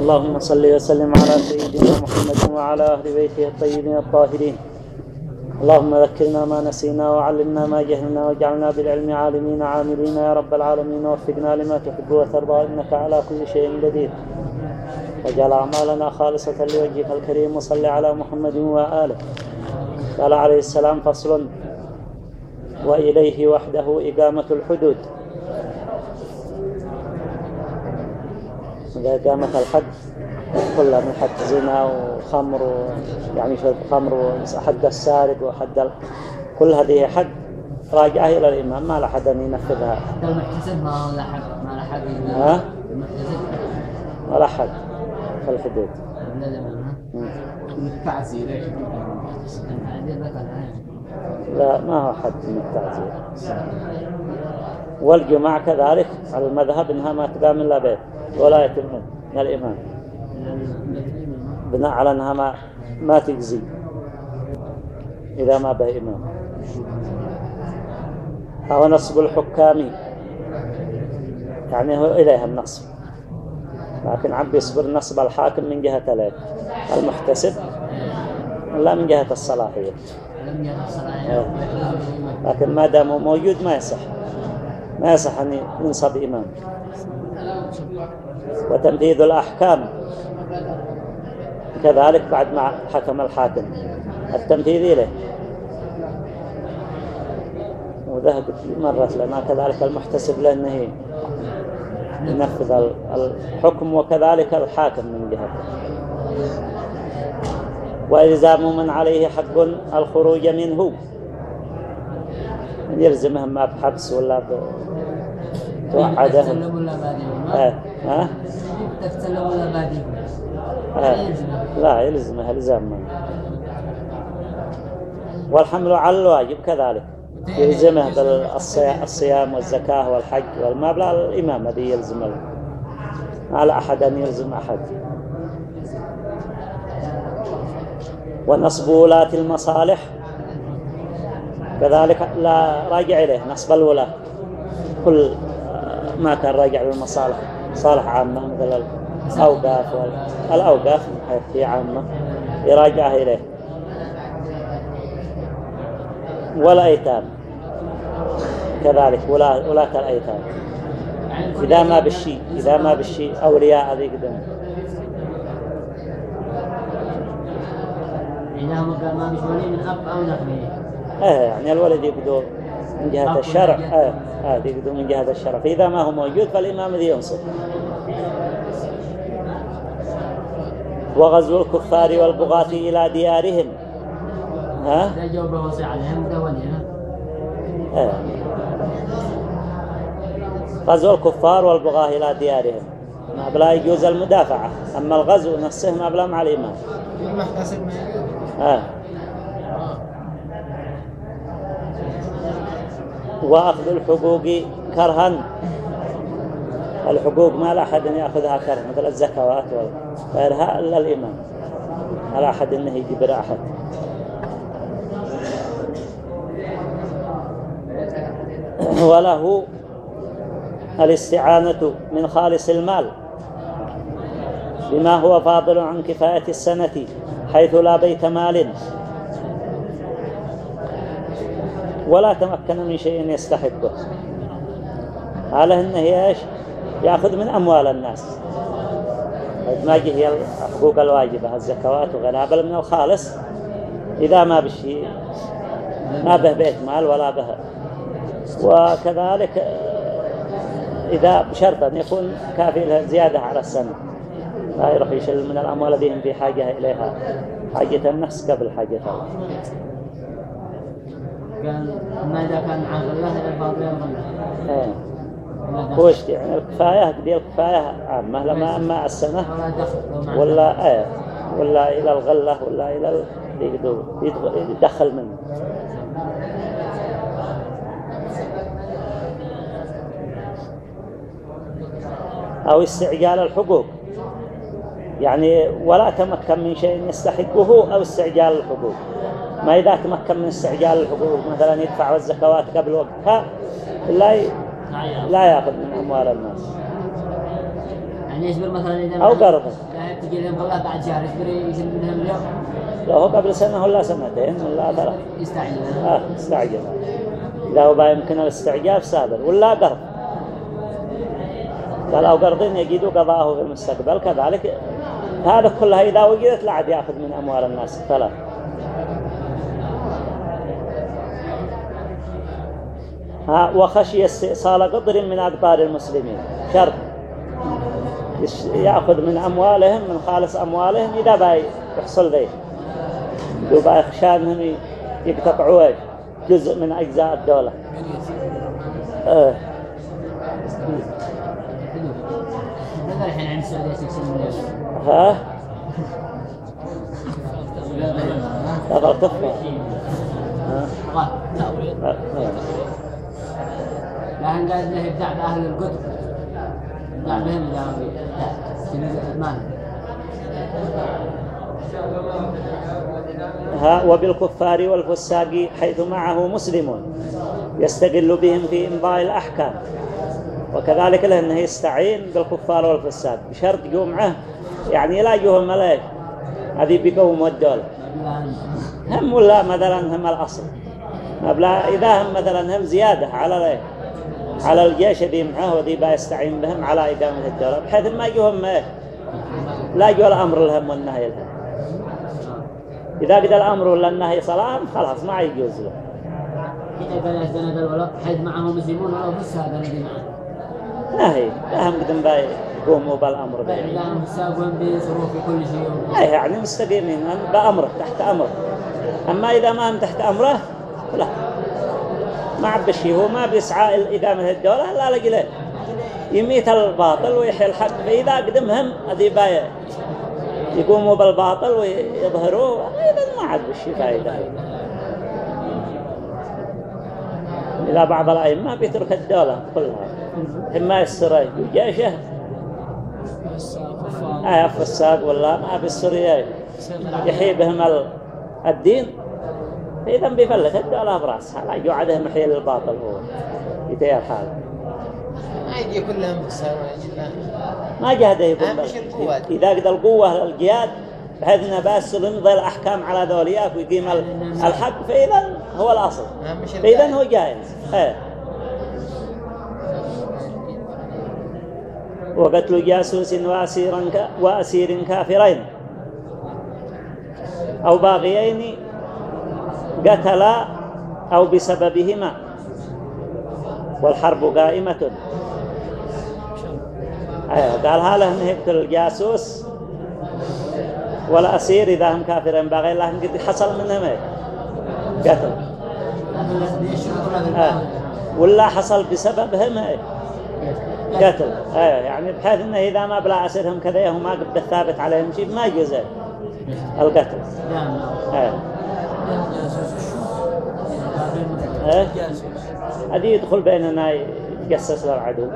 اللهم صل وسلم على سيدنا محمد وعلى أهل بيته الطيبين الطاهرين. اللهم ذكرنا ما نسينا وعلمنا ما جهلنا واجعلنا بالعلم عالمين عاملين يا رب العالمين. وفقنا لما تحب وترضى. إنك على كل شيء قدير. واجعل أعمالنا خالصة لوجهك الكريم. وصل على محمد وآله. قال عليه السلام فصل. وإليه وحده إقامة الحدود. إذا قامت الحد كلها من حد زنا وخمر يعني شرب خمر وحد السارق وحد. كل هذه حد راجعة إلى الإمام ما لحد أن ينفذها. حتى المحتسب ما لا حد ما لا حد ها؟ المحتسب ولا حد. في الحدود. التعزير لا ما هو حد من التعزير والجماع كذلك على المذهب إنها ما تقام إلا بيت ولا يتم من الإمام. بناء على أنها ما, ما تجزي إذا ما به إمام. أو نصب الحكام. يعني هو إليها النصب. لكن عم بيصبر نصب الحاكم من جهة اليد المحتسب. لا من جهة الصلاحية. إيه. لكن ما دام موجود ما يصح. ما يصح أن ينصب إمام. وتنفيذ الأحكام. كذلك بعد ما حكم الحاكم. التنفيذ إليه. وذهب مرت لنا كذلك المحتسب لأنه ينفذ ال- الحكم وكذلك الحاكم من جهته وإلزام من عليه حق الخروج منه. يلزمهم ما بحبس ولا ب... توعدهم. ولا آه. ها؟ تفتلم ولا آه. لا يلزمه إلزام منه والحمل على الواجب كذلك. يلزمه بالصيام الصيام والزكاة والحج والما بلا الإمام الذي يلزم على أحد أن يلزم أحد. ونصب ولاة المصالح. كذلك لا راجع إليه نصب الولاة. كل آه، ما كان راجع للمصالح صالح عامة مثل الأوقاف وال- الأوقاف من حيث هي عامة يراجعها إليه. والأيتام كذلك ولاة, ولاة الأيتام. إذا ما بالشيء إذا ما بالشيء أولياء ذي قدم إذا ما مشوني من أب أو نخبه إيه يعني الولد يقدر من جهة الشرع. إيه آه يقدر من جهة الشرع. فإذا ما هو موجود فالإمام ذي ينصر. وغزو الكفار والبغاة إلى ديارهم. ها؟ إذا عليهم ها إيه غزو الكفار والبغاة إلى ديارهم. ما بلا يجوز المدافعة. أما الغزو نفسه ما بلا مع الإمام. آه. وأخذ الحقوق كرها. الحقوق ما لا أحد أن يأخذها كرها مثل الزكوات وغيرها إلا الإمام ما لا أحد أنه يجبر أحد. وله الاستعانة من خالص المال بما هو فاضل عن كفاية السنة حيث لا بيت مال. ولا تمكن من شيء يستحقه. على انه إيش؟ يأخذ من أموال الناس. ما جه هي الحقوق الواجبة الزكوات وغيرها. بل من الخالص إذا ما بشيء ما به بيت مال ولا به. وكذلك إذا بشرط أن يكون كافي له زيادة على السنة. لا يروح يشل من الأموال الذين في حاجة إليها. حاجة النفس قبل حاجة الله قال ما إذا كان عن الله إيه. وش يعني الكفاية دي الكفاية عامة. لما أما السنة ولا ما ولا إلى الغلة ولا إلى يدخل منه. أو استعجال الحقوق. يعني ولا تمكن من شيء يستحقه أو استعجال الحقوق. ما إذا تمكن من استعجال الحقوق مثلا يدفع الزكوات قبل وقتها لا ي... لا يأخذ من أموال الناس. يعني يصبر مثلا إذا أو قرض لا تجي لهم والله بعد شهر يصبر يشيل منهم اليوم لو هو قبل سنة ولا سنتين ولا ثلاث. يستعجل. آه استعجل إذا هو يمكن الاستعجاب سابر ولا قرض. قال أو قرض يجد قضاءه في المستقبل كذلك هذا كلها إذا وجدت لا عاد يأخذ من أموال الناس. ثلاث وخشي استئصال قدر من أقطار المسلمين. شرط. يأخذ من أموالهم من خالص أموالهم إذا باي يحصل ذي. يبقى يخشى أنهم يقتطعوا؟ جزء من أجزاء الدولة. آه. نقدر الحين عن السعودية 60 مليون ها. تفضل تفضل ها غلط تأويل آه. لكن قال إنه يبدع بأهل القطب يبدع بهم إذا المال ها وبالكفار والفساق حيث معه مسلم يستقل بهم في إمضاء الأحكام. وكذلك له أنه يستعين بالكفار والفساق بشرط جمعة. يعني لا يهم ملاك هذه بيقوموا الدولة هم ولا مثلا هم الأصل. مبلا إذا هم مثلا هم زيادة على ذلك. على الجيش ذي معه وذي يستعين بهم على إقامة الدولة بحيث ما يهم إيه؟ لا يجوا الأمر لهم والنهي لهم. إذا قد الأمر ولا النهي صلاة خلاص ما يجوز له. كيف الولاء حيث معه مسلمون ولو بس هذا الذي معه نهي لا هم قدم باي يقوموا بالأمر به لا هم ساقون بصروف كل شيء. أي يعني مستقيمين بأمره تحت أمره أما إذا ما هم تحت أمره لا. ما عبشي هو ما بيسعى إقامة الدولة لا لقي له يميت الباطل ويحيي الحق. فإذا قدمهم هذه باية يقوموا بالباطل ويظهروه إذا ما عاد بشي فائدة إذا بعض الأئمة بيترك الدولة كلها. إما يسره جيشه آه فساد ولا ما في السورية يحيي بهم ال- الدين. إذا بيفلت الدولة براسها. لا يقعدها محيي للباطل هو. يتيار حاله ما يجي كلهم بس ما جهد يكون. إذا قد القوة الجهاد بحيث أنه بس يمضي الأحكام على ذولياك ويقيم ال- الحق فإذا هو فإذا القائد. هو جائز. وقتل جاسوس وأسير ك- وأسير كافرين. أو باغيين قتلا أو بسببهما والحرب قائمة أيوة قال هذا أنه يقتل الجاسوس والأسير إذا هم كافرين باغيين لكن قد حصل منهم إيه؟ قتل آه. ولا حصل بسببهم إيه؟ قتل إيه يعني بحيث إنه إذا ما بلا اسرهم كذا وما قد ثابت عليهم شيء ما يجوز؟ القتل نعم إيه هذه يدخل بيننا يتجسس للعدو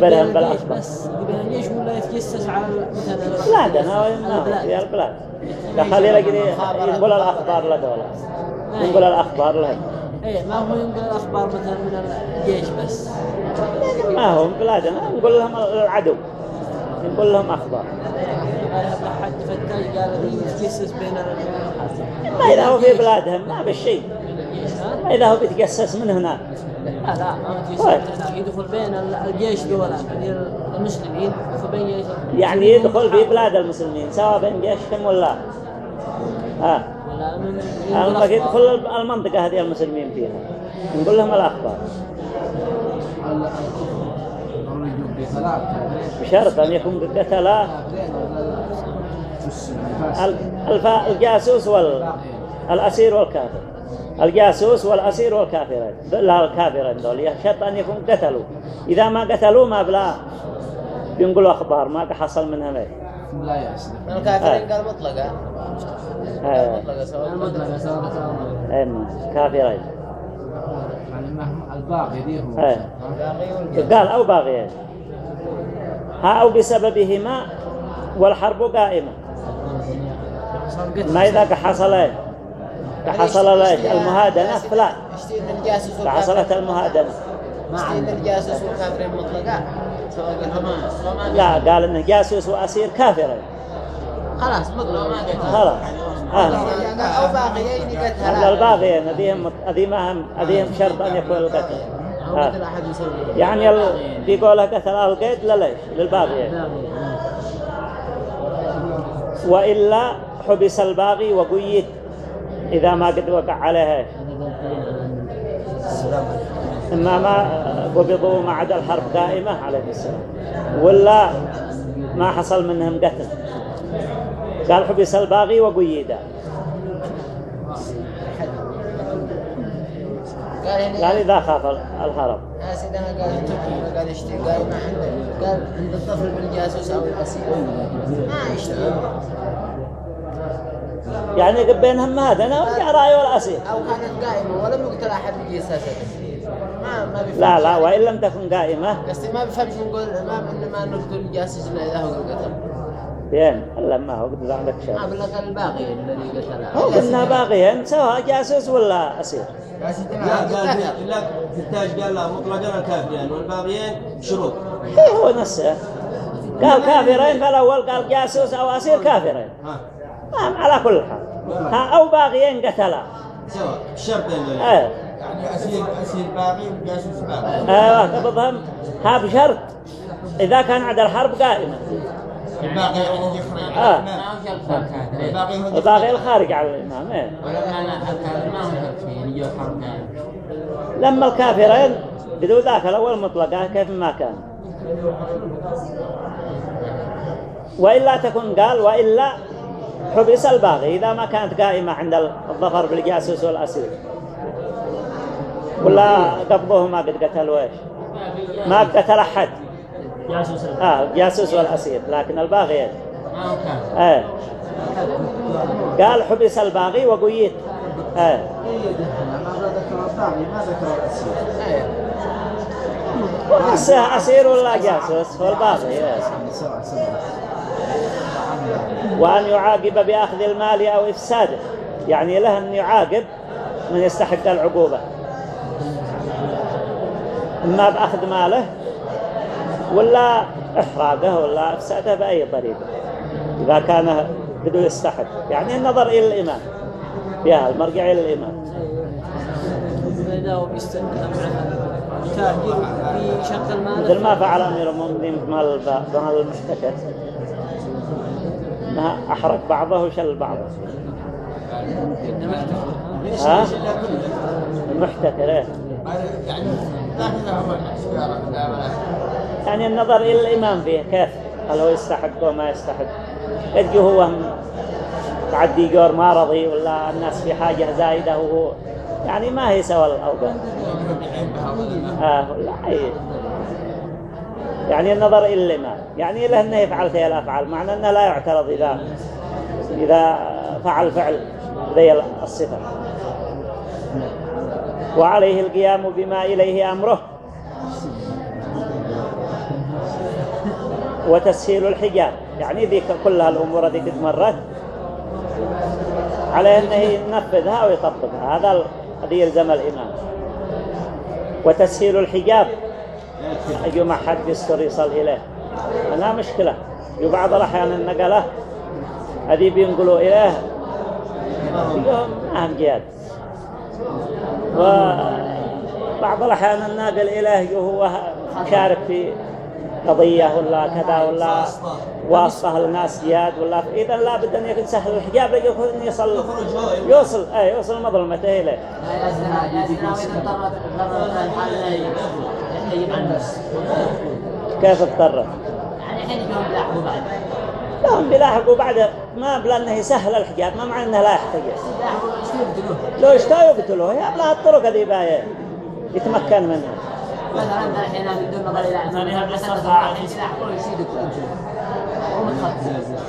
بالاخبار بس يبقى ليش ولا يتجسس على مثلا بلادنا وين في البلاد. دخل يلاقي ينقل الأخبار لدولة ينقل الأخبار لهم إيه ما هو ينقل الأخبار مثلا من الجيش بس. ما هم بلادنا. نقول لهم العدو. نقول لهم أخبار حد فتاش قال لي يتجسس بين ال- ما إذا هو في بلادهم ما بالشيء؟ ما إذا هو بيتجسس من هناك. لا لا يدخل بين ال- الجيش دولة بين المسلمين يدخل بين جيش يعني يدخل في بلاد المسلمين سواء بين جيشهم ولا. ها. المفروض يدخل المنطقة هذه المسلمين فيها. نقول لهم الأخبار. بشرط أن يكون قد قتل ال- الف- الجاسوس والأسير والكافر. الجاسوس والأسير والكافرين لا الكافرين دول. شرط أن يكون قتلوا. إذا ما قتلوا ما بلا. ينقلوا أخبار. ما حصل منها ميت الكافرين قال مطلقة. آه. مطلقة سواء المطلقة سواء سواء أيوة. كافرين. يعني الباقي دي هو والجد قال أو باغيين ها أو بسببهما والحرب قائمة. ما إذا حصل إيه حصل ليش المهادنة فلا فحصلت المهادنة. الجاسوس والكافرين لا قال إنه جاسوس وأسير كافرين. خلاص مطلق خلاص. آه. أو باقيين قتل الباغيين هذيهم هذيهم شرط أن يكون القتل. آه. يسوي يعني ال- بيقولها قتل أهل القيد لا ليش؟ للباغيين وإلا حبس الباغي وقيد إذا ما قد وقع عليه إيش؟ إما ما قبضوا ما عدا الحرب دائمة عليه السلام. ولا ما حصل منهم قتل. قال حبس الباغي وقيد. قال قال اذا خاف الهرب يا سيدي أنا قال تركي قال يشتري قال ما عنده قال عند الطفل بالجاسوس أو الاسير ما يشتري يعني بينهم هذا أنا ورجع راي والاسير أو كانت قائمه ولم يقتل احد بجساسته ما ما لا لا وإن لم تكن قائمة. قصدي ما بيفهمش نقول ما إنما نقتل الجاسوس الا اذا هو قتل بين الا ما هو قد عندك بقول لك الباقي الذي قتله هو قلنا باغيين سواء جاسوس ولا أسير. يا سيدي لا قال لا التاج قال لا مطلقا الكافرين والباقيين شروط. إيه هو نفسه. قال كافرين فالاول قال جاسوس أو أسير كافرين. ها. على كل حال. ها أو باغيين قتلا. سواء الشرطين دول إيه. يعني أسير أسير باقي وجاسوس باقي. أيوه قبضهم ها بشرط. إذا كان عند الحرب قائمه الباقي يعني آه. هو الباقي هو الباغي الخارج على الإمام إيه. ولما ما هو لما الكافرين بدون ذاك الأول مطلقة كيف ما كان؟ وإلا تكون قال وإلا حبس الباغي إذا ما كانت قائمة عند الظفر بالجاسوس والأسير. ولا قبضوه ما قد قتلوا إيش؟ ما قتل أحد. جاسوس الجاسوس والأسير لكن الباغي كافر آه. قال حبس الباغي وقيد. ما ذكر الباقي ما ذكر الأسير أيوة. ونفسه أسير ولا جاسوس هو الباغي وأن يعاقب بأخذ المال أو إفساده. يعني له أن يعاقب من يستحق العقوبة. إما بأخذ ماله ولا إحراقه ولا إفساده بأي طريقة إذا كان بده يستحق يعني النظر إلى الإمام فيها المرجع إلى الإمام مثل ما فعل أمير المؤمنين بمال المحتكر ما أحرق بعضه وشل بعضه. ها؟ المحتكر إيه. يعني يعني النظر إلى الإمام فيه كيف؟ هل هو يستحق وما يستحق؟ قد هو تعدي جور ما رضي ولا الناس في حاجة زايدة وهو يعني ما هي سوى الأوضاع آه يعني النظر إلى الإمام. يعني له أنه يفعل ذي الأفعال معنى أنه لا يعترض إذا إذا فعل فعل ذي الصفة. وعليه القيام بما إليه أمره. وتسهيل الحجاب. يعني ذيك كلها الأمور ذي قد مرت عليه أنه ينفذها ويطبقها هذا الذي يلزم الإمام. وتسهيل الحجاب. أي ما حد يستر يصل إليه. أنا مشكلة. في بعض الأحيان النقلة هذه بينقلوا إليه. فيهم ما هم جياد وبعض الأحيان الناقل إليه هو شارك في قضية ولا كذا ولا واسطة للناس جياد ولا إذا لابد أن يكون سهل. الحجاب يكون يصل. يوصل. أي يوصل مظلمته إليه لا الناس كيف اضطرت يعني الحين يجون بلاحظوا بعد لهم بيلاحقوا بعد. ما بلا أنه يسهل الحجاب ما معنى أنه لا يحتجب لو اشتاوا يقتلوه يا بلا الطرق هذه باية. يتمكن منها. مثلا الحين بدون نظر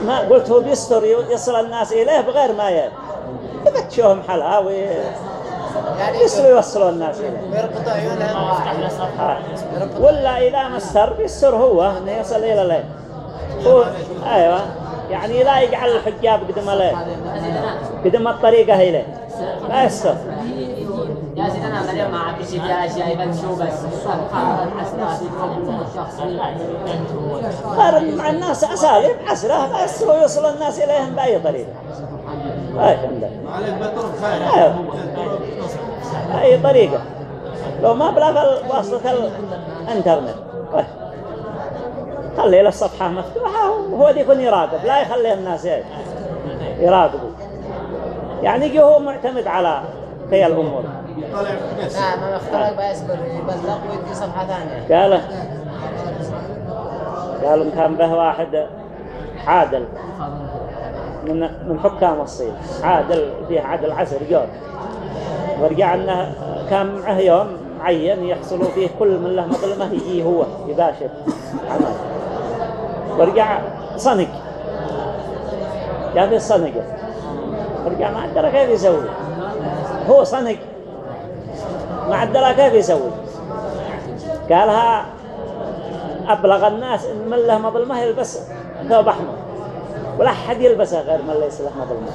ما قلت هو بيستر يصل الناس إليه بغير ما ي- يفتشوهم حلها ويستروا يوصلوا الناس إليه. عيونهم. آه. ولا إذا ما استر بيستر هو إنه يصل إلى الليل هو أيوة. يعني لا يجعل الحجاب قدم الليل قدم الطريقة إليه لا يستر. يا سيدي أنا ما عاد شيء على شيء يبلشوا بس الصفحه صار مع الناس أساليب عسرة بس هو يوصل الناس إليهم بأي طريقة. أي الحمد لله عليك. أي طريقة. لو ما بلا واسطة الإنترنت. خلي له الصفحة مفتوحة وهو يكون يراقب لا يخلي الناس إيش يراقبوا. يعني هو معتمد على هي الأمور. نعم اخترق بيصبر يبلغ ويدي صفحة ثانية. قال قالوا كان به واحد عادل. من من حكام الصين. عادل فيه عدل عسر جور ورجع أنه كان معه يوم معين يحصلوا فيه كل من له مظلمة يجي هو يباشر. عمل ورجع صنق. جاء في الصنقة ورجع ما أدرى كيف يسوي. هو صنق. ما أدرى كيف يسوي؟ قالها أبلغ الناس إن من له مظلمة يلبس ثوب أحمر. ولا أحد يلبسه غير من ليس له مظلمة.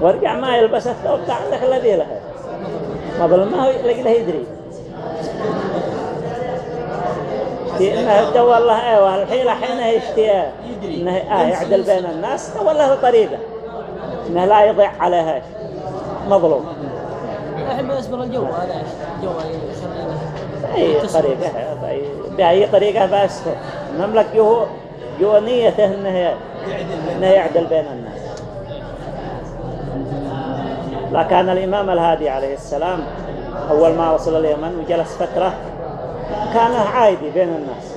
ورجع ما يلبس الثوب عندك الذي له. مظلمة له يدري. في إنه دور الله أيوه الحين الحين يشتي إنه آه يعدل بين الناس دور له طريقة. إنه لا يضيع عليها مظلوم. الحين بالنسبة للجو؟ هذا الجو أي طريقة بأي طريقة بس. المملك جو جو نيته انه انه يعدل بين الناس. لكن الإمام الهادي عليه السلام أول ما وصل اليمن وجلس فترة كان عادي بين الناس.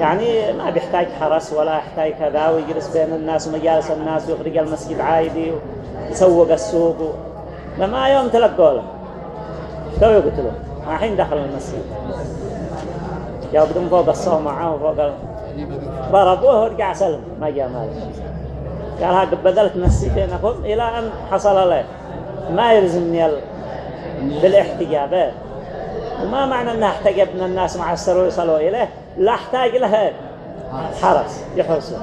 يعني ما بيحتاج حرس ولا يحتاج كذا ويجلس بين الناس ومجالس الناس ويخرج المسجد عادي ويسوق السوق. لما يوم تلقوا له تو يقتلوا ما حين دخل المسجد. من فوق الصومعة وفوق ال... ضربوه ورجع سلم. ما جاء مالك قال ها نفسي بينكم إلى أن حصل له ما يلزمني ال... بالاحتجابات وما معنى أنه أحتجب من الناس مع السر ويصلوا إليه؟ لا أحتاج له. حرس يحرسه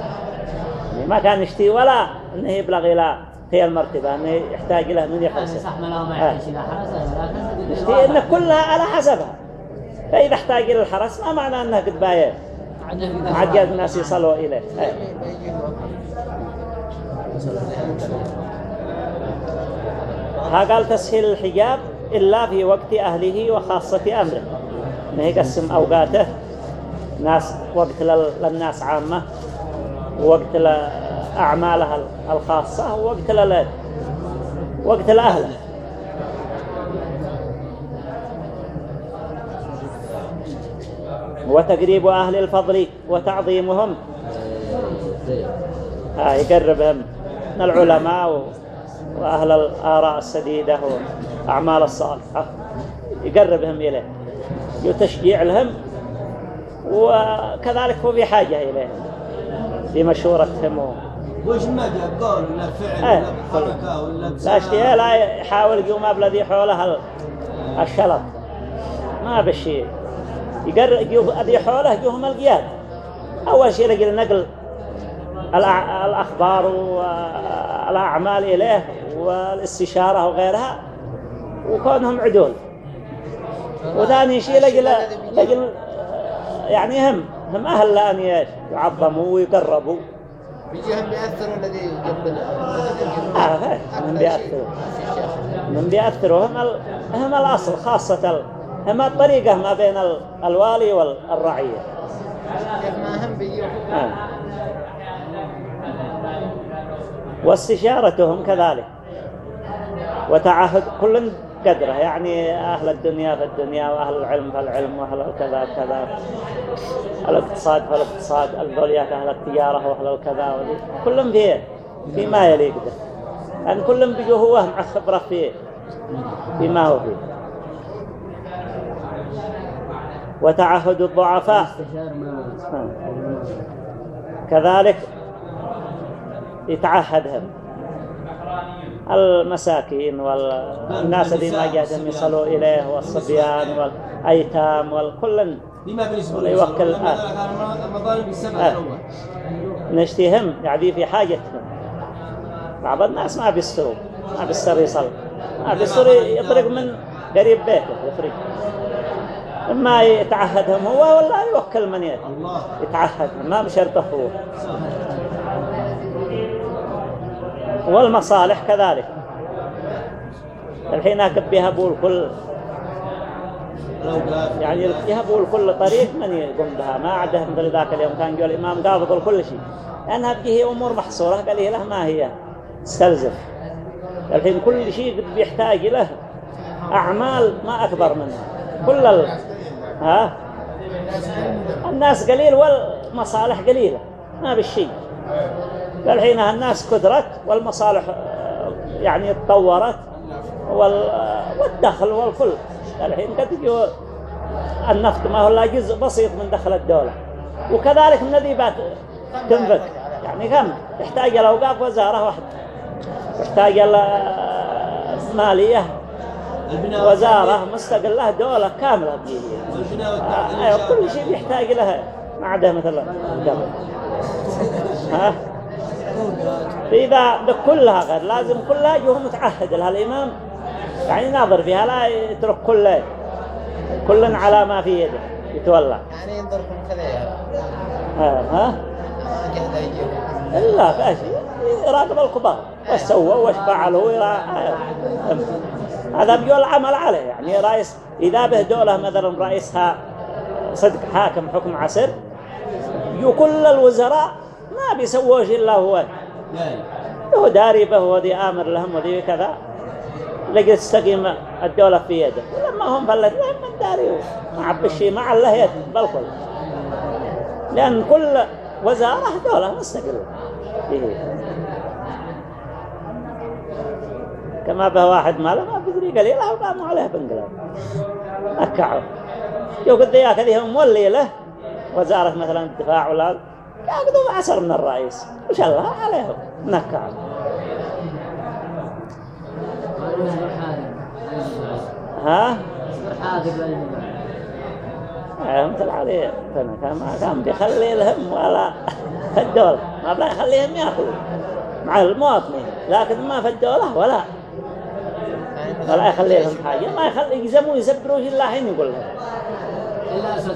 يعني ما كان يشتي ولا أنه يبلغ إلى هي المرتبة أنه يحتاج له من يحرسه صح ما. يعيش إلى حرسه ولكن يشتي أن كلها على حسبها. فإذا احتاج إلى الحرس ما معنى أنه قد بايع جاء الناس يصلوا إليه. ها. قال تسهيل الحجاب إلا في وقت أهله وخاصة أمره. ما يقسم أوقاته؟ ناس وقت لل- للناس عامة ووقت لأعمالها الخاصة ووقت لل وقت لأهله وتقريب أهل الفضل وتعظيمهم. آه يقربهم من العلماء وأهل الآراء السديدة وأعمال الصالحة. يقربهم إليه. وتشجيع لهم. وكذلك هو في حاجة إليهم بمشورتهم و... وش المدى قول ولا فعل إيه. ولا حركة ولا لا اشتهي لا يحاول يقوم بلدي حوله ال- الشلط ما بشي يقر يقوم أدي حوله يقوم القياد. أول شيء لقي نقل الأخبار والأعمال إليه والاستشارة وغيرها وكونهم عدول. وثاني شيء لقي يعني هم هم أهل يش- يعظموا ويقربوا. بيأثروا الذي. من بيأثروا من بيأثروا هم, ال... هم الأصل خاصة ال... هم الطريقة ما بين ال... الوالي والرعية. كيف ما هم بيجوا. آه. واستشارتهم كذلك. وتعهد كل قدرة يعني أهل الدنيا في الدنيا وأهل العلم في العلم وأهل الكذا كذا الاقتصاد في الاقتصاد البوليات أهل التجارة وأهل الكذا كلهم فيه فيما يليق به أن كلهم بيجوا هو مع خبرة فيه. فيما هو فيه. وتعهد الضعفاء. كذلك يتعهدهم. المساكين والناس الذين ما جاءتهم يصلوا إليه والصبيان والأيتام والكل. لما بالنسبة ولا يوكل لما الآن. آه. نشتيهم يعني في حاجتهم. بعض الناس ما بيستروا ما بيصير يصلي. ما بيصير يطرق من قريب بيته يفرق إما يتعهدهم هو ولا يوكل من يتعهدهم ما بشرطه هو. والمصالح كذلك. الحين أكب يهبوا الكل قال يعني يهبوا الكل طريق من يقوم بها. ما عده مثل ذاك اليوم كان جو الإمام قابض كل شيء. لأنها بقي أمور محصورة قليلة ما هي. تستلزم الحين كل شيء قد بيحتاج له أعمال ما أكبر منها كل ال... ها؟ الناس قليل والمصالح قليلة. ما بالشيء الحين الناس كثرت والمصالح يعني تطورت وال... والدخل والكل. الحين قد يجوا النفط ما هو إلا جزء بسيط من دخل الدولة. وكذلك النذيبات تنفق يعني كم تحتاج الأوقاف وزارة واحدة. تحتاج مالية البناء وزارة مستقلة دولة كاملة. آه، كل شيء يحتاج لها ما عدا مثلا. ها؟ فإذا بكلها غير لازم كلها يجوه متعهد لها الإمام. يعني ناظر فيها لا يترك كل كل على ما في يده يتولى. يعني ينظركم كذا يا ها ها؟ إلا فاشي يراقب الكبار. وش سووا وش فعلوا؟ هذا بيقول العمل عليه. يعني رئيس إذا به دولة مثلا رئيسها صدق حاكم حكم عسر يو كل الوزراء ما بيسووش إلا هو. هو داري به وذي آمر لهم وذي كذا. لقيت تستقيم الدولة في يده. ولما هم فلت لهم من داري ما عب الشيء مع الله يد بالكل. لأن كل وزارة دولة مستقلة. كما به واحد ماله ما بدري قليله وقاموا عليه بإنقلاب. أكعوا. يقول ذياك ذي هم مولي له. وزارة مثلا الدفاع ولا يأخذوا عسر من الرئيس. وش الله عليهم نكعوا ها؟ آه، مثل عليه كان ما كان بيخلي لهم ولا الدولة ما بيخليهم يأكلوا. مع المواطنين لكن ما في الدولة ولا. يعني ولا يخلي لهم حاجة. ما يخلي يزموا يسبروا إلا حين يقول لهم.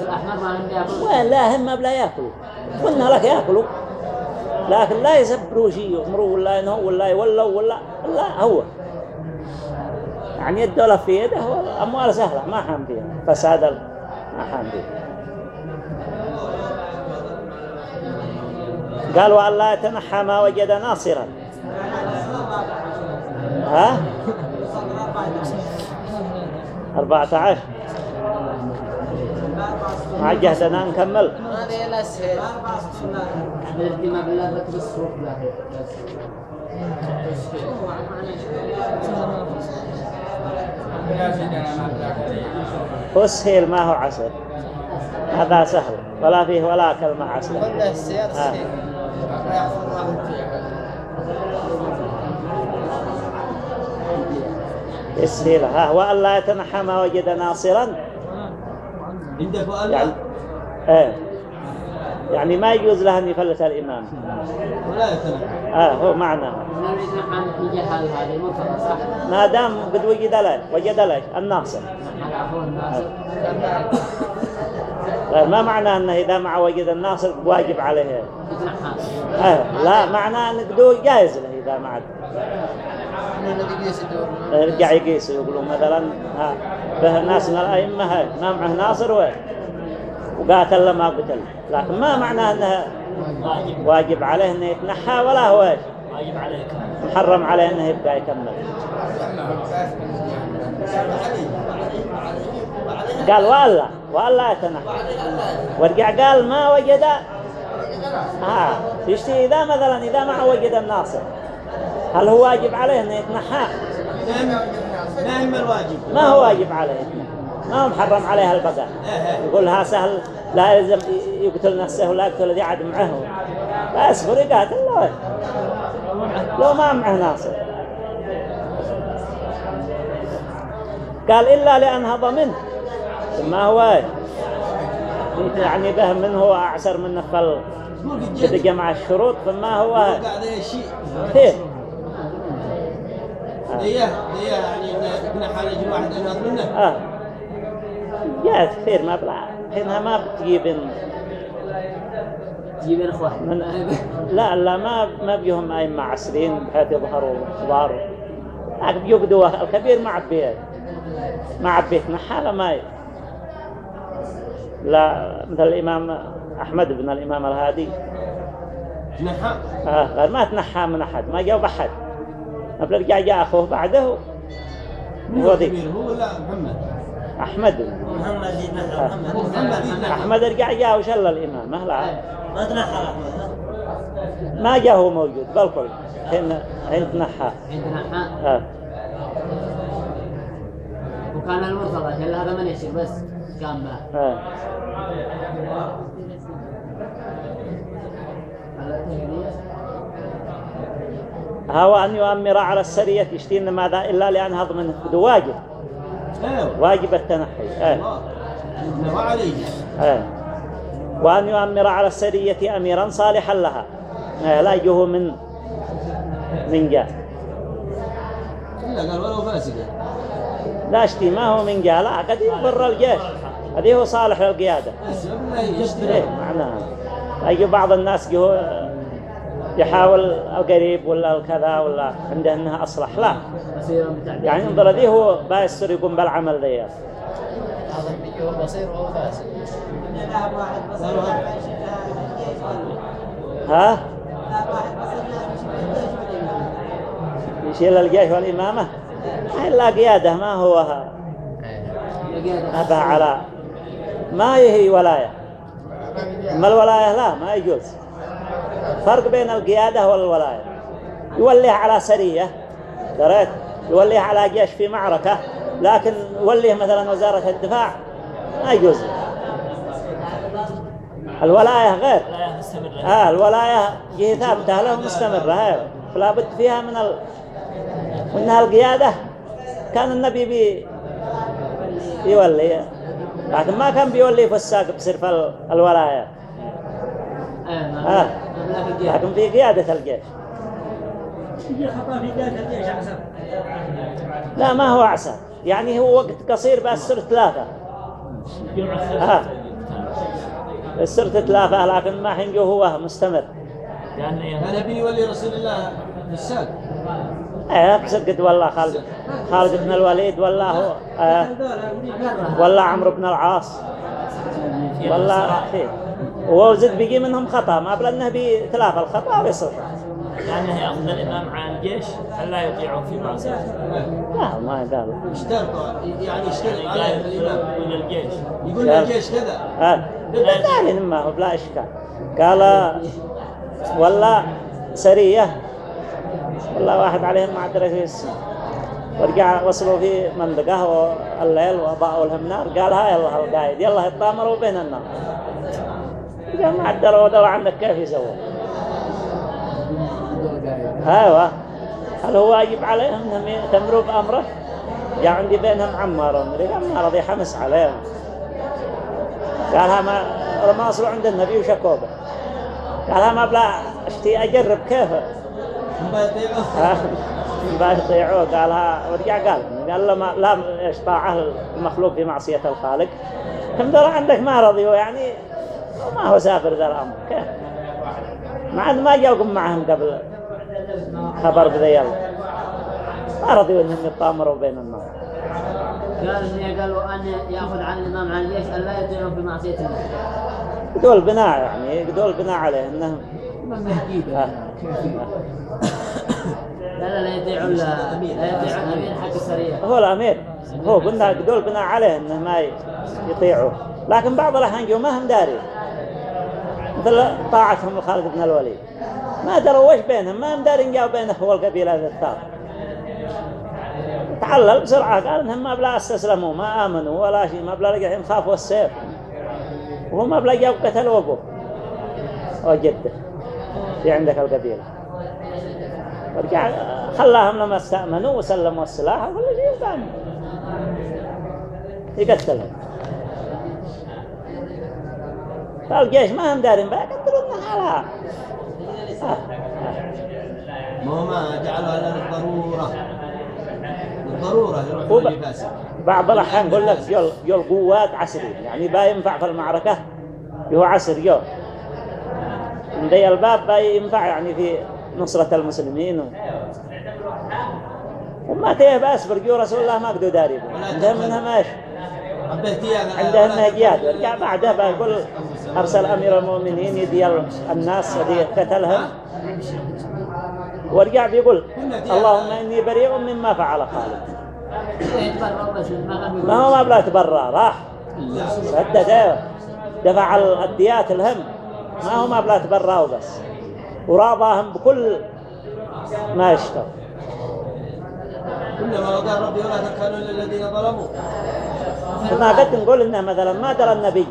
الأحمر ما لم يأكلوا وين لا هم بلا يأكلوا. قلنا لك يأكلوا. لكن لا يسبروا شيء يغمروا ولا ينهوا ولا يولوا ولا لا هو. يعني الدولة في يده أموال سهلة ما حام فيها. فساد ما حام فيها. قال والله يتنحى ما وجد ناصرا. ها؟ 14 عجه سنة نكمل هو السهيل ما هو عسل. هذا سهل. ولا فيه ولا كلمة عسل. آه. السهيل ها هو ألا يتنحى ما وجد ناصرا. عندك يعني وألا إيه. يعني ما يجوز له أن يفلت الإمام. ولا آه هو صح؟ ما دام قد وجد له وجد له الناصر. غير ما معناه أنه إذا ما وجد الناصر واجب عليه؟ آه لا معناه أن قدو جائز له إذا ما عاد يرجع يقيس يقولوا مثلا ها به الناس من الأئمة هاي. ما معه ناصر وين؟ وقاتل ما قتل. لكن ما معناه أنه واجب عليه أنه يتنحى ولا هو عليك محرم عليه أنه يبقى يكمل. قال ولا ولا يتنحى. ورجع قال ما وجد. ها يشتي إذا مثلا إذا ما وجد الناصر هل هو واجب عليه أنه يتنحى؟ نعم نعم الواجب؟ ما هو واجب عليه. ما هو محرم عليها البقاء. يقول ها سهل لا يلزم يقتل نفسه ولا يقتل الذي عاد معه. فأسفر يقاتل له لو ما معه ناصر. قال إلا لأنهض منه. ما هو يعني به منه هو أعسر منه فل جمع الشروط فما هو قاعد شيء ديه ديه يعني إن كنا حال يجي واحد ينهض منه. آه. جاءت كثير ما بلا حينها ما بتجيب إن- تجيب الاخوان من لا لا ما ما بيهم أئمة عسرين بحيث يظهروا كبار. لكن بيقدوا الكبير ما عبيه ما عبيت نحالة ما ي... لا مثل الإمام أحمد بن الإمام الهادي. نحا. آه غير ما تنحى من أحد ما جاوب أحد. ما بلقى جاء أخوه بعده. هو لا محمد؟ أحمد. محمد آه. محمد. أحمد رجع جاء وشل الإمام. لا ما تنحى أحمد ما جاء هو موجود. بالكل. حين حين تنحى. عندنا حاء آه. وكان المرتضى كان هذا من يشير بس. كان بقى آه. هو أن يؤمر على السرية يشتين ماذا إلا لأنها ضمن ده واجب. أيوه. واجب التنحي. آه. وأن يؤمر على السرية أميرا صالحا لها. لا يجوه من من جاء إلا قال ولو لا أشتي ما هو من جاء لا قد يضر الجيش. هذه هو صالح للقيادة. إيه معناها. يجي بعض الناس جو يحاول القريب ولا الكذا ولا عنده إنها أصلح. لا. يعني انظر ذي هو بايسر يقوم بالعمل ذي. هذا هو بصير وهو فاسد ها. يشيل الجيش والإمامة؟ ما إلا قيادة ما هو؟ أبا على ما هي ولاية ما الولاية؟ لا ما يجوز. فرق بين القيادة والولاية. يوليه على سرية دريت؟ يوليه على جيش في معركة لكن يوليه مثلا وزارة الدفاع؟ ما يجوز. الولاية غير. آه الولاية جهة ثابتة له مستمرة. هاي فلا بد فيها من ال... وإنها القيادة. كان النبي بي يولي لكن ما كان بيولي فساق ال- الولاية. آه. لكن في قيادة الجيش. لا ما هو أعسى يعني هو وقت قصير بس صرت ثلاثة. آه. بس صرت ثلاثة لكن ما حين جو هو مستمر. أنا بي ولي رسول الله الساق إيه قد والله خالد. خالد بن الوليد والله هو آه ولا عمرو بن العاص. ولا وزد بيجي منهم خطأ. ما بلا إنه بثلاثة الخطأ ويصير لأنه يأخذ الإمام عن الجيش ألا يطيعه في معصيته لا ما قال. اشترطوا يعني اشترط عليه الإمام. من الجيش. يقول الجيش كذا. آه. بالتالي ما هو بلا إشكال. قال ولا سرية. والله واحد عليهم ما أدري في السن ورجع وصلوا في منطقة والليل وضاءوا لهم نار. قال هاي الله القايد يلا يتطامروا بين النار قال ما عدلوا دوا عندك كيف يسووا أيوه هل هو واجب عليهم انهم يتمروا بأمره؟ جاء عندي بينهم عمار عمري. عمار ذي حمس عليهم. قالها ما ما وصلوا عند النبي وشكوا به قالها ما بلا أشتي أجرب كيف؟ ما يطيعوه. ما يطيعوه قالها ورجع قال. قال له ما لا إيش طاعه المخلوق في معصية الخالق. ترى عندك ما رضيوا يعني ما هو سافر ذا الأمر. كيف؟ ما عاد ما جاوكم معهم قبل خبر بذي يلا. ما رضيوا انهم يتطامروا بين الناس. قال إني قالوا أن يأخذ عن الإمام عن الجيش أن لا يطيعهم في معصية الله. دول بناء يعني دول بناء عليه انهم آه. لا لا لا يطيعون لا لا يطيعون أمين حق السرية هو الأمير. هو قلنا دول بناء عليه إنه ما يطيعوا لكن بعض الأحيان ما هم داري مثل طاعتهم لخالد بن الوليد. ما دروا وش بينهم؟ ما هم دارين جاوا بينه هو القبيلة ذي الثار. تعلل بسرعة قال إنهم ما بلا استسلموا ما آمنوا ولا شيء ما بلا لقيهم خافوا السيف. ما بلا جاوا قتلوا ابوه وجده في عندك القبيلة. ورجع خلاهم لما استأمنوا وسلموا السلاح وكل شيء يقتلهم. فالجيش ما هم دارين بقى يقدرون حالها. ما هو ما جعلها الا للضروره ضرورة يروح وب- يجي فاسد بعض الأحيان يقول لك يل يل قوات عسرية يعني با ينفع في المعركة هو عسر يل من ذي الباب با ينفع يعني في نصرة المسلمين. و... وما تيه بس برجو رسول الله ما قدوا داري. عندهم منها ماشي عندهم نهجيات ورجع بعدها بقول أرسل أمير المؤمنين يدي الناس ودي قتلهم. ورجع بيقول اللهم إني بريء مما فعل خالد. ما هو ما بلا تبرع راح. سدد دفع الديات الهم ما هو ما بلا تبرع وبس. وراضاهم بكل ما يشتر إنما قال ربي ولا تكلوا للذين ظلموا. ما قد نقول إنه مثلا ما درى النبي.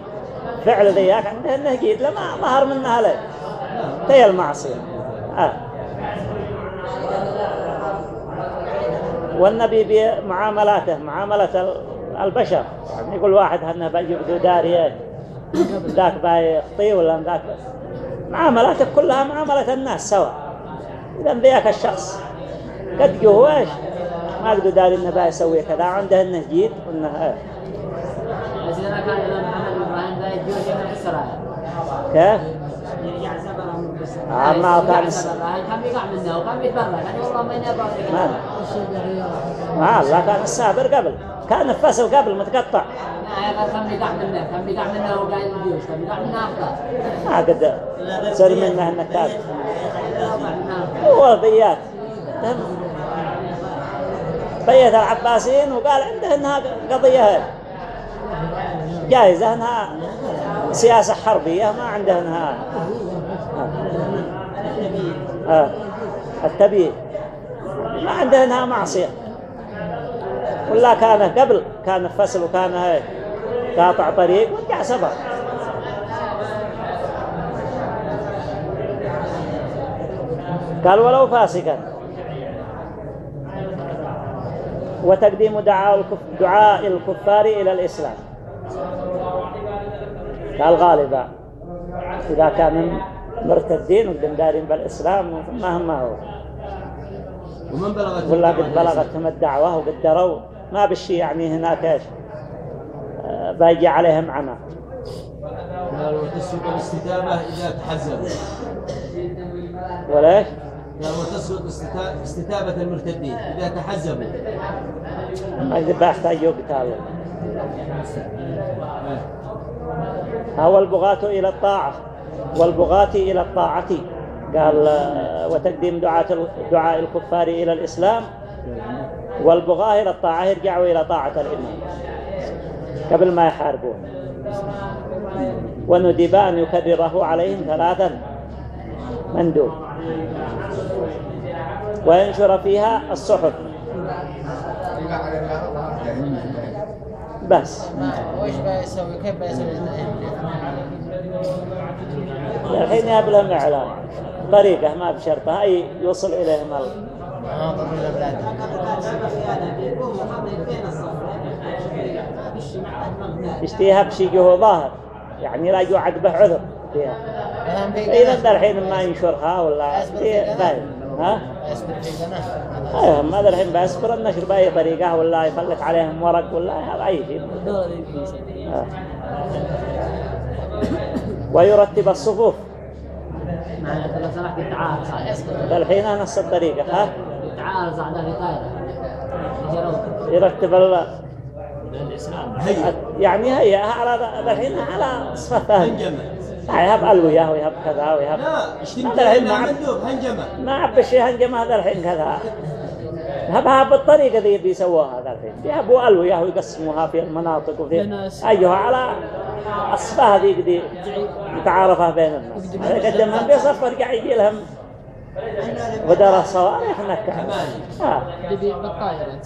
فعل ذيك عنده إنه جيد. لما ظهر منها له هي المعصية. آه. والنبي بمعاملاته معاملة ال- البشر. يعني يقول واحد هنا بيجبدوا داري ذاك بيخطي ولا ذاك؟ معاملاته كلها معاملة الناس سواء إذا ذيك الشخص. قد جهواش ما قدوا داري إنه بيسوي كذا. عنده إنه جيد وإنه آه. كيف؟ آه ما كان كان السابر قبل كان الفصل قبل متقطع ما قد صار منه هو بيات بيت العباسيين وقال عنده انها قضية هاي جائزة انها سياسة حربية ما عنده انها آه. آه. ما عنده انها معصية. ولا كان قبل كان فصل وكان قاطع طريق ورجع سبق. قال ولو فاسقا. وتقديم دعاء الكفار إلى الإسلام. قال غالبا إذا كانوا مرتدين وقدم بالإسلام ما هم ما هو. ومن بلغت ولا قد بلغتهم الدعوة وقدروا ما بالشي يعني هناك إيش؟ آه، باجي عليهم عمى. قال وتسوق الاستتابة إذا تحزبوا وليش قال وتسوق استتا- استتابة المرتدين إذا تحزبوا. ما قد بيحتاج يقتال هو البغاة إلى الطاعة والبغاة إلى الطاعة. قال آه، وتقديم دعاء دعاء الكفار إلى الإسلام. والبغاة إلى الطاعة يرجعوا إلى طاعة الإمام. قبل ما يحاربون. وندب أن يكرره عليهم ثلاثا. مندوب. وينشر فيها الصحف. بس. وش بيسوي كيف بيسوي الحين ياب لهم إعلان طريقة ما بشرطها أي يوصل إليهم ال... ما ضروري البلاد يشتيها بشي جهو ظاهر. يعني لا يوعد به عذر فيها إذا الحين ما ينشرها ولا فاهم ها؟ أيوه ما ذا الحين بيصبر النشر بأي طريقة ولا يفلت عليهم ورق ولا هذا أي شيء. آه. ويرتب الصفوف. انك لو سمحت تعال ذا الحين نفس الطريقة ها؟ تعال صعد في طايره يجرون يرتب ال... الإسلام يعني هي على الحين على صفة هنجمة يهب ألوية ويهب كذا ويهب هذا الحين ما عب- هنجمة ما عب الشيء هنجم هذا الحين كذا. هبها بالطريقة ذي بيسووها هذا الحين. يهبوا ألوية ويقسموها في المناطق وفي أيها على الصفة هذه دي متعارفة بين الناس. هذا قدمهم بيصف ورجع يجي لهم. ودر الصواريخ نكع آه. بالطائرة.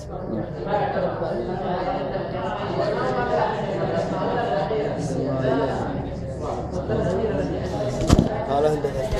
قال هندسه